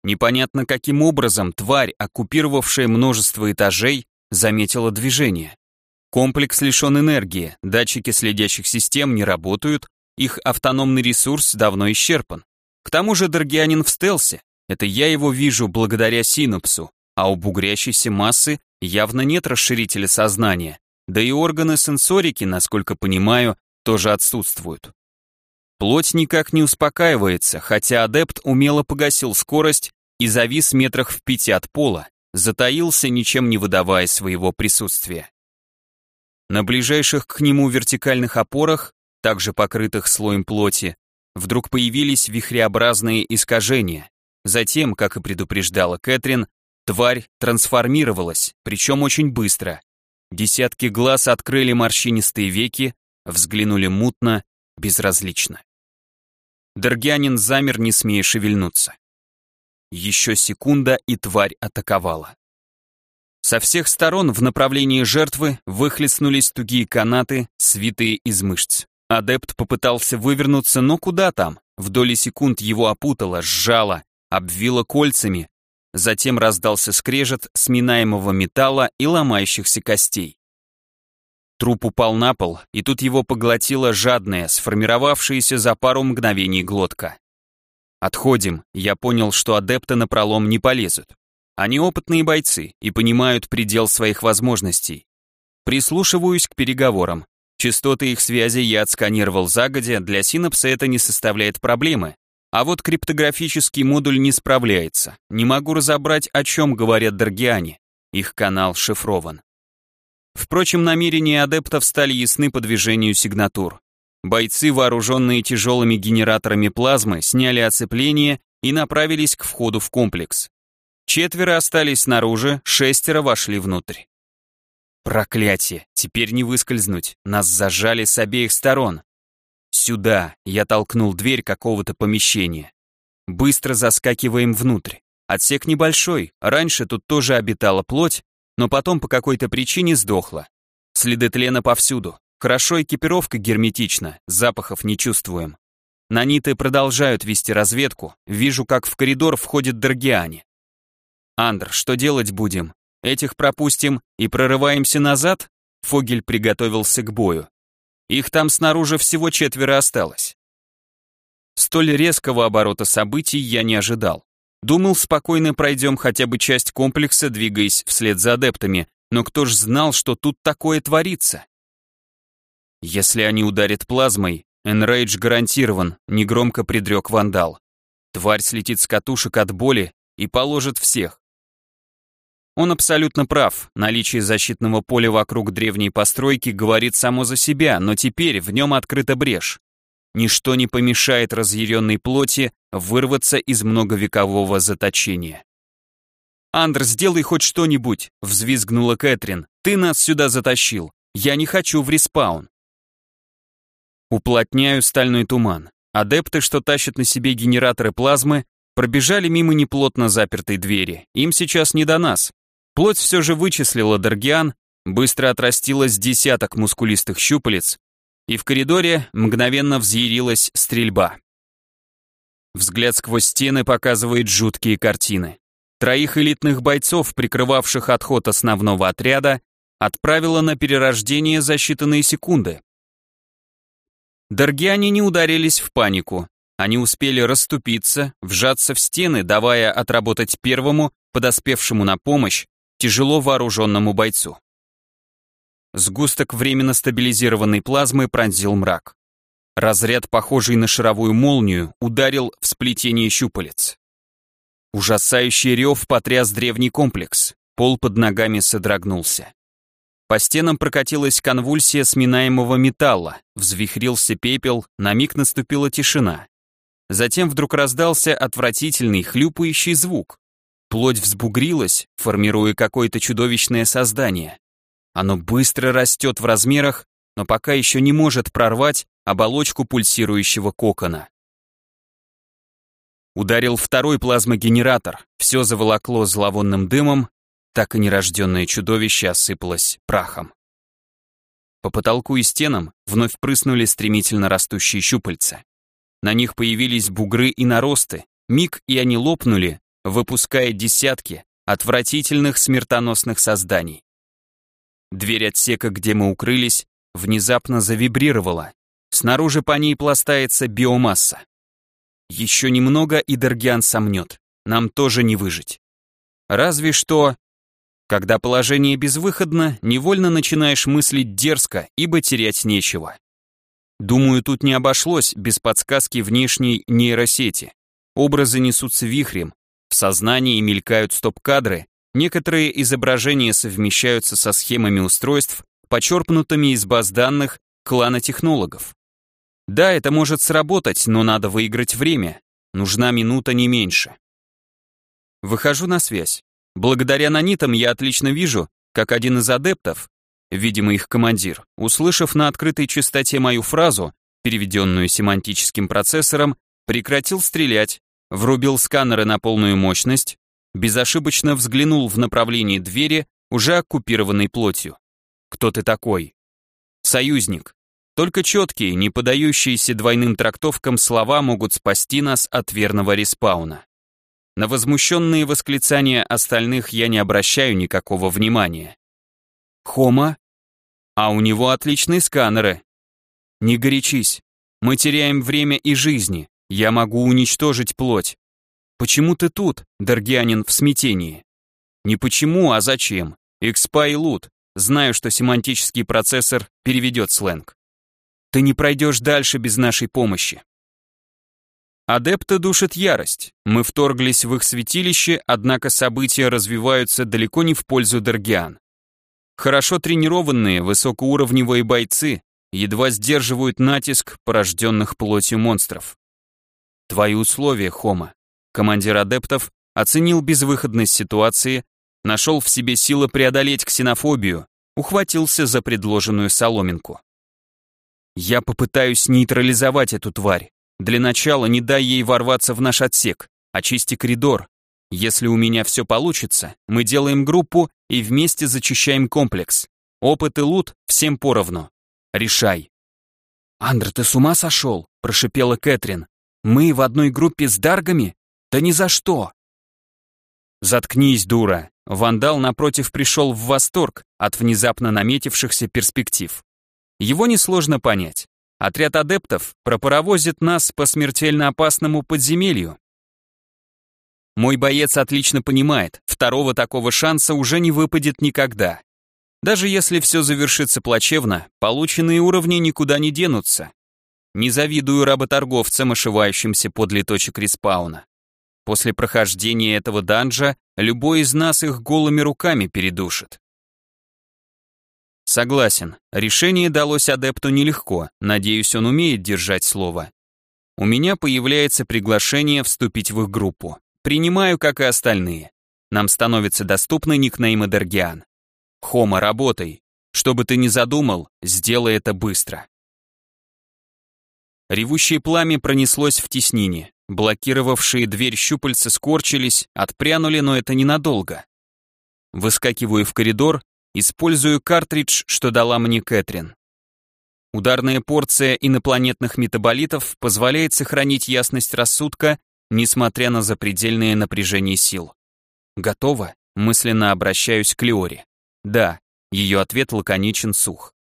Непонятно каким образом тварь, оккупировавшая множество этажей, заметила движение. Комплекс лишен энергии, датчики следящих систем не работают, их автономный ресурс давно исчерпан. К тому же Даргианин в стелсе, это я его вижу благодаря синапсу, а у бугрящейся массы явно нет расширителя сознания, да и органы сенсорики, насколько понимаю, тоже отсутствуют. Плоть никак не успокаивается, хотя адепт умело погасил скорость и завис метрах в пяти от пола, затаился, ничем не выдавая своего присутствия. На ближайших к нему вертикальных опорах, также покрытых слоем плоти, вдруг появились вихреобразные искажения. Затем, как и предупреждала Кэтрин, тварь трансформировалась, причем очень быстро. Десятки глаз открыли морщинистые веки, взглянули мутно, безразлично. Даргянин замер, не смея шевельнуться. Еще секунда, и тварь атаковала. Со всех сторон в направлении жертвы выхлестнулись тугие канаты, свитые из мышц. Адепт попытался вывернуться, но куда там? В доли секунд его опутало, сжало, обвило кольцами. Затем раздался скрежет сминаемого металла и ломающихся костей. Труп упал на пол, и тут его поглотила жадная, сформировавшаяся за пару мгновений глотка. Отходим, я понял, что адепты на пролом не полезут. Они опытные бойцы и понимают предел своих возможностей. Прислушиваюсь к переговорам. Частоты их связи я отсканировал загодя, для синапса это не составляет проблемы. А вот криптографический модуль не справляется. Не могу разобрать, о чем говорят Даргиане. Их канал шифрован. Впрочем, намерения адептов стали ясны по движению сигнатур. Бойцы, вооруженные тяжелыми генераторами плазмы, сняли оцепление и направились к входу в комплекс. Четверо остались снаружи, шестеро вошли внутрь. Проклятие, теперь не выскользнуть, нас зажали с обеих сторон. Сюда, я толкнул дверь какого-то помещения. Быстро заскакиваем внутрь. Отсек небольшой, раньше тут тоже обитала плоть, но потом по какой-то причине сдохла. Следы тлена повсюду, Хорошо экипировка герметична, запахов не чувствуем. Наниты продолжают вести разведку, вижу, как в коридор входит Даргиане. «Андр, что делать будем? Этих пропустим и прорываемся назад?» Фогель приготовился к бою. Их там снаружи всего четверо осталось. Столь резкого оборота событий я не ожидал. Думал, спокойно пройдем хотя бы часть комплекса, двигаясь вслед за адептами, но кто ж знал, что тут такое творится? Если они ударят плазмой, Энрейдж гарантирован, негромко предрек вандал. Тварь слетит с катушек от боли и положит всех. Он абсолютно прав, наличие защитного поля вокруг древней постройки говорит само за себя, но теперь в нем открыта брешь. Ничто не помешает разъяренной плоти вырваться из многовекового заточения. «Андр, сделай хоть что-нибудь!» — взвизгнула Кэтрин. «Ты нас сюда затащил! Я не хочу в респаун!» Уплотняю стальной туман. Адепты, что тащат на себе генераторы плазмы, пробежали мимо неплотно запертой двери. Им сейчас не до нас. Плоть все же вычислила Даргиан, быстро отрастилось десяток мускулистых щупалец, и в коридоре мгновенно взъярилась стрельба. Взгляд сквозь стены показывает жуткие картины. Троих элитных бойцов, прикрывавших отход основного отряда, отправила на перерождение за считанные секунды. Даргиане не ударились в панику. Они успели расступиться, вжаться в стены, давая отработать первому подоспевшему на помощь тяжело вооруженному бойцу. Сгусток временно стабилизированной плазмы пронзил мрак. Разряд, похожий на шаровую молнию, ударил в сплетение щупалец. Ужасающий рев потряс древний комплекс, пол под ногами содрогнулся. По стенам прокатилась конвульсия сминаемого металла, взвихрился пепел, на миг наступила тишина. Затем вдруг раздался отвратительный хлюпающий звук. Плоть взбугрилась, формируя какое-то чудовищное создание. Оно быстро растет в размерах, но пока еще не может прорвать оболочку пульсирующего кокона. Ударил второй плазмогенератор, все заволокло зловонным дымом, так и нерожденное чудовище осыпалось прахом. По потолку и стенам вновь прыснули стремительно растущие щупальца. На них появились бугры и наросты, миг и они лопнули, выпуская десятки отвратительных смертоносных созданий. Дверь отсека, где мы укрылись, внезапно завибрировала. Снаружи по ней пластается биомасса. Еще немного, и Дергиан сомнет. Нам тоже не выжить. Разве что... Когда положение безвыходно, невольно начинаешь мыслить дерзко, ибо терять нечего. Думаю, тут не обошлось без подсказки внешней нейросети. Образы несутся вихрем, в сознании мелькают стоп-кадры, некоторые изображения совмещаются со схемами устройств, почерпнутыми из баз данных клана технологов. Да, это может сработать, но надо выиграть время. Нужна минута не меньше. Выхожу на связь. Благодаря нанитам я отлично вижу, как один из адептов, видимо их командир, услышав на открытой частоте мою фразу, переведенную семантическим процессором, прекратил стрелять, врубил сканеры на полную мощность, безошибочно взглянул в направлении двери, уже оккупированной плотью. Кто ты такой? Союзник. Только четкие, не подающиеся двойным трактовкам слова могут спасти нас от верного респауна. На возмущенные восклицания остальных я не обращаю никакого внимания. Хома? А у него отличные сканеры. Не горячись. Мы теряем время и жизни. Я могу уничтожить плоть. Почему ты тут, Даргианин в смятении? Не почему, а зачем. Экспа лут. Знаю, что семантический процессор переведет сленг. Ты не пройдешь дальше без нашей помощи. Адепта душит ярость. Мы вторглись в их святилище, однако события развиваются далеко не в пользу Даргиан. Хорошо тренированные, высокоуровневые бойцы едва сдерживают натиск порожденных плотью монстров. Твои условия, Хома. Командир адептов оценил безвыходность ситуации, нашел в себе силы преодолеть ксенофобию, ухватился за предложенную соломинку. Я попытаюсь нейтрализовать эту тварь. Для начала не дай ей ворваться в наш отсек, очисти коридор. Если у меня все получится, мы делаем группу и вместе зачищаем комплекс. Опыт и лут всем поровну. Решай. «Андр, ты с ума сошел?» – прошипела Кэтрин. «Мы в одной группе с Даргами? Да ни за что!» «Заткнись, дура!» Вандал, напротив, пришел в восторг от внезапно наметившихся перспектив. Его несложно понять. Отряд адептов пропаровозит нас по смертельно опасному подземелью. Мой боец отлично понимает, второго такого шанса уже не выпадет никогда. Даже если все завершится плачевно, полученные уровни никуда не денутся. Не завидую работорговцам, ошивающимся подле точек респауна. После прохождения этого данжа любой из нас их голыми руками передушит. Согласен, решение далось адепту нелегко, надеюсь, он умеет держать слово. У меня появляется приглашение вступить в их группу. Принимаю, как и остальные. Нам становится доступны никнеймы Дергиан. Хома, работай. Что бы ты ни задумал, сделай это быстро. Ревущее пламя пронеслось в теснине. Блокировавшие дверь щупальца скорчились, отпрянули, но это ненадолго. Выскакиваю в коридор Использую картридж, что дала мне Кэтрин. Ударная порция инопланетных метаболитов позволяет сохранить ясность рассудка, несмотря на запредельное напряжение сил. Готово? Мысленно обращаюсь к Леоре. Да, ее ответ лаконичен сух.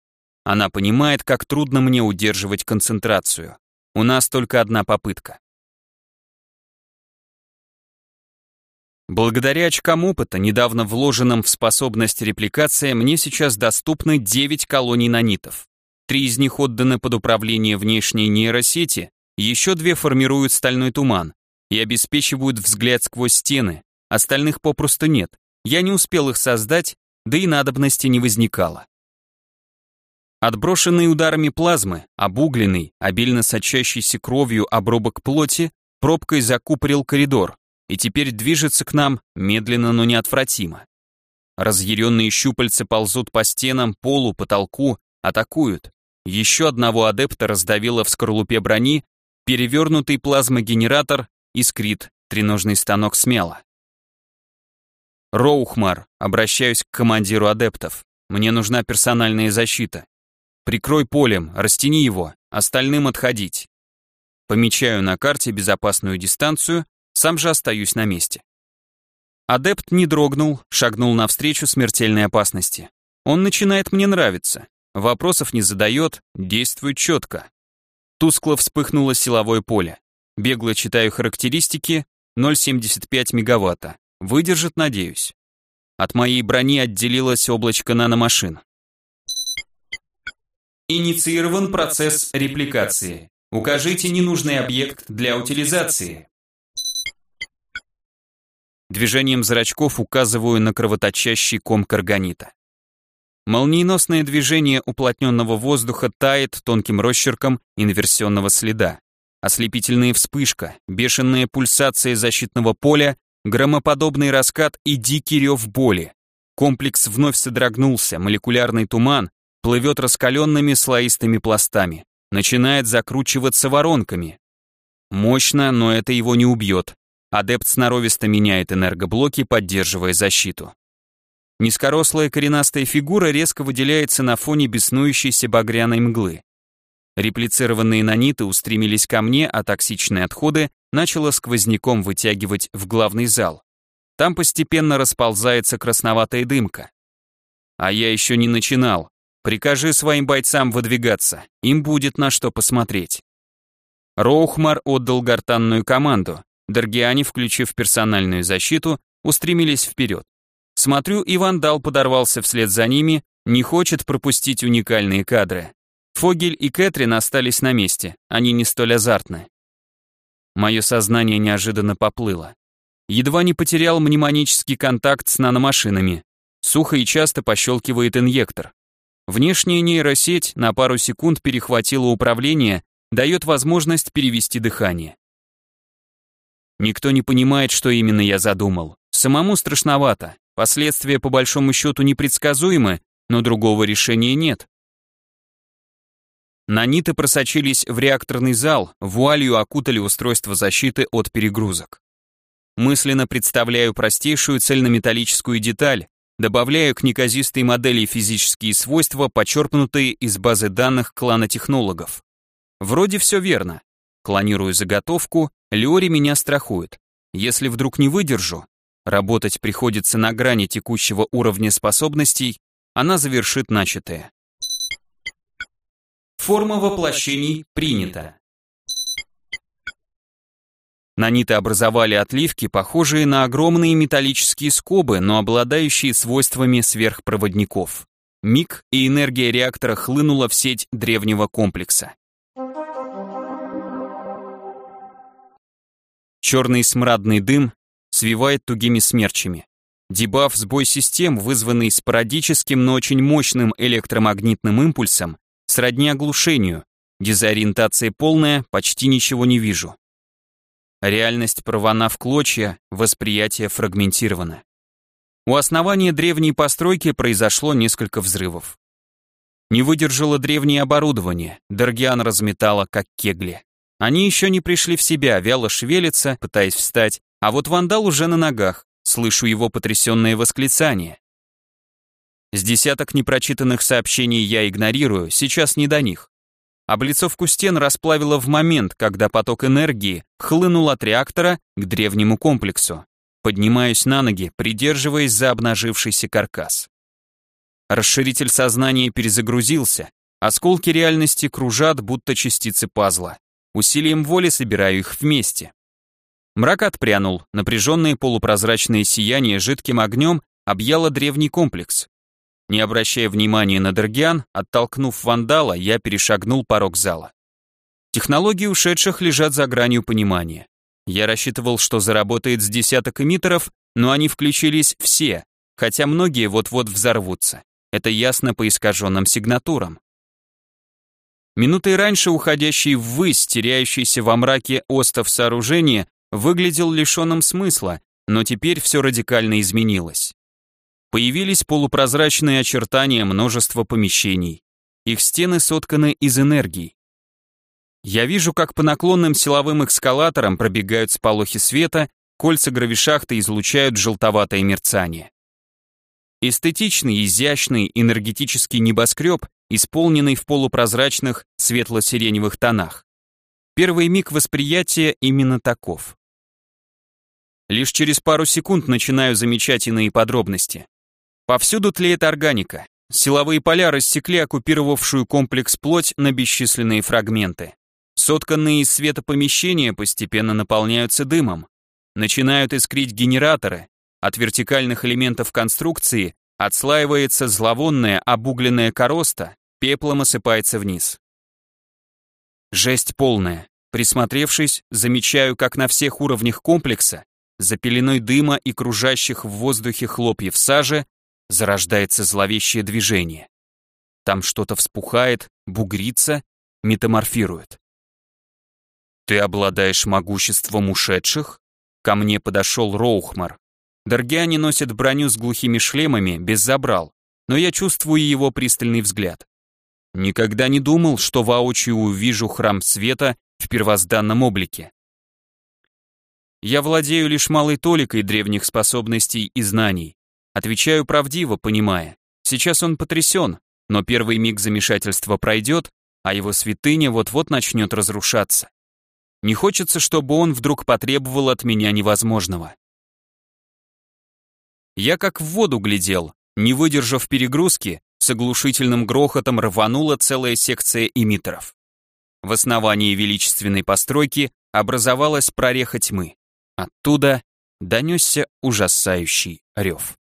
Она понимает, как трудно мне удерживать концентрацию. У нас только одна попытка. Благодаря очкам опыта, недавно вложенным в способность репликация, мне сейчас доступны 9 колоний нанитов. Три из них отданы под управление внешней нейросети, еще две формируют стальной туман и обеспечивают взгляд сквозь стены, остальных попросту нет. Я не успел их создать, да и надобности не возникало. Отброшенный ударами плазмы, обугленный, обильно сочащийся кровью обрубок плоти, пробкой закупорил коридор и теперь движется к нам медленно, но неотвратимо. Разъяренные щупальца ползут по стенам, полу, потолку, атакуют. Еще одного адепта раздавило в скорлупе брони, перевернутый плазмогенератор искрит, треножный станок смело. Роухмар, обращаюсь к командиру адептов. Мне нужна персональная защита. Прикрой полем, растяни его, остальным отходить. Помечаю на карте безопасную дистанцию, сам же остаюсь на месте. Адепт не дрогнул, шагнул навстречу смертельной опасности. Он начинает мне нравиться. Вопросов не задает, действует четко. Тускло вспыхнуло силовое поле. Бегло читаю характеристики, 0,75 мегаватта. Выдержит, надеюсь. От моей брони отделилось облачко наномашин. Инициирован процесс репликации. Укажите ненужный объект для утилизации. Движением зрачков указываю на кровоточащий ком карганита. Молниеносное движение уплотненного воздуха тает тонким росчерком инверсионного следа. Ослепительная вспышка, бешеная пульсация защитного поля, громоподобный раскат и дикий рев боли. Комплекс вновь содрогнулся, молекулярный туман, плывет раскаленными слоистыми пластами, начинает закручиваться воронками. Мощно, но это его не убьет. Адепт сноровисто меняет энергоблоки, поддерживая защиту. Низкорослая коренастая фигура резко выделяется на фоне беснующейся багряной мглы. Реплицированные наниты устремились ко мне, а токсичные отходы начало сквозняком вытягивать в главный зал. Там постепенно расползается красноватая дымка. А я еще не начинал. Прикажи своим бойцам выдвигаться, им будет на что посмотреть. Роухмар отдал гортанную команду. Даргиане, включив персональную защиту, устремились вперед. Смотрю, и вандал подорвался вслед за ними, не хочет пропустить уникальные кадры. Фогель и Кэтрин остались на месте, они не столь азартны. Мое сознание неожиданно поплыло. Едва не потерял мнемонический контакт с наномашинами. Сухо и часто пощелкивает инъектор. Внешняя нейросеть на пару секунд перехватила управление, дает возможность перевести дыхание. Никто не понимает, что именно я задумал. Самому страшновато. Последствия по большому счету непредсказуемы, но другого решения нет. Наниты просочились в реакторный зал, вуалью окутали устройство защиты от перегрузок. Мысленно представляю простейшую цельнометаллическую деталь, Добавляю к неказистой модели физические свойства, почерпнутые из базы данных клана технологов. Вроде все верно. Клонирую заготовку, Леори меня страхует. Если вдруг не выдержу, работать приходится на грани текущего уровня способностей, она завершит начатое. Форма воплощений принята. Наниты образовали отливки, похожие на огромные металлические скобы, но обладающие свойствами сверхпроводников. Миг и энергия реактора хлынула в сеть древнего комплекса. Черный смрадный дым свивает тугими смерчами. Дебаф сбой систем, вызванный спорадическим, но очень мощным электромагнитным импульсом, сродни оглушению. Дезориентация полная, почти ничего не вижу. Реальность порвана в клочья, восприятие фрагментировано. У основания древней постройки произошло несколько взрывов. Не выдержало древнее оборудование, Даргиан разметало как кегли. Они еще не пришли в себя, вяло шевелятся, пытаясь встать, а вот вандал уже на ногах, слышу его потрясенное восклицание. С десяток непрочитанных сообщений я игнорирую, сейчас не до них. Облицовку стен расплавило в момент, когда поток энергии хлынул от реактора к древнему комплексу. Поднимаюсь на ноги, придерживаясь за обнажившийся каркас. Расширитель сознания перезагрузился, осколки реальности кружат, будто частицы пазла. Усилием воли собираю их вместе. Мрак отпрянул, напряженное полупрозрачное сияние жидким огнем объяло древний комплекс. Не обращая внимания на Дергиан, оттолкнув вандала, я перешагнул порог зала. Технологии ушедших лежат за гранью понимания. Я рассчитывал, что заработает с десяток эмиттеров, но они включились все, хотя многие вот-вот взорвутся. Это ясно по искаженным сигнатурам. Минутой раньше уходящий ввысь, теряющийся во мраке остов сооружения, выглядел лишенным смысла, но теперь все радикально изменилось. Появились полупрозрачные очертания множества помещений. Их стены сотканы из энергии. Я вижу, как по наклонным силовым эскалаторам пробегают сполохи света, кольца гравишахты излучают желтоватое мерцание. Эстетичный, изящный, энергетический небоскреб, исполненный в полупрозрачных светло-сиреневых тонах. Первый миг восприятия именно таков. Лишь через пару секунд начинаю замечать иные подробности. Повсюду тлеет органика. Силовые поля рассекли оккупировавшую комплекс плоть на бесчисленные фрагменты. Сотканные из света помещения постепенно наполняются дымом. Начинают искрить генераторы, от вертикальных элементов конструкции отслаивается зловонная обугленная короста, пеплом осыпается вниз. Жесть полная. Присмотревшись, замечаю, как на всех уровнях комплекса, за пеленой дыма и кружащих в воздухе хлопьев сажи, зарождается зловещее движение. Там что-то вспухает, бугрится, метаморфирует. «Ты обладаешь могуществом ушедших?» Ко мне подошел Роухмар. Даргиане носят броню с глухими шлемами, без забрал, но я чувствую его пристальный взгляд. Никогда не думал, что воочию увижу храм света в первозданном облике. Я владею лишь малой толикой древних способностей и знаний. Отвечаю правдиво, понимая. Сейчас он потрясен, но первый миг замешательства пройдет, а его святыня вот-вот начнет разрушаться. Не хочется, чтобы он вдруг потребовал от меня невозможного. Я как в воду глядел, не выдержав перегрузки, оглушительным грохотом рванула целая секция эмиттеров. В основании величественной постройки образовалась прореха тьмы. Оттуда донесся ужасающий рев.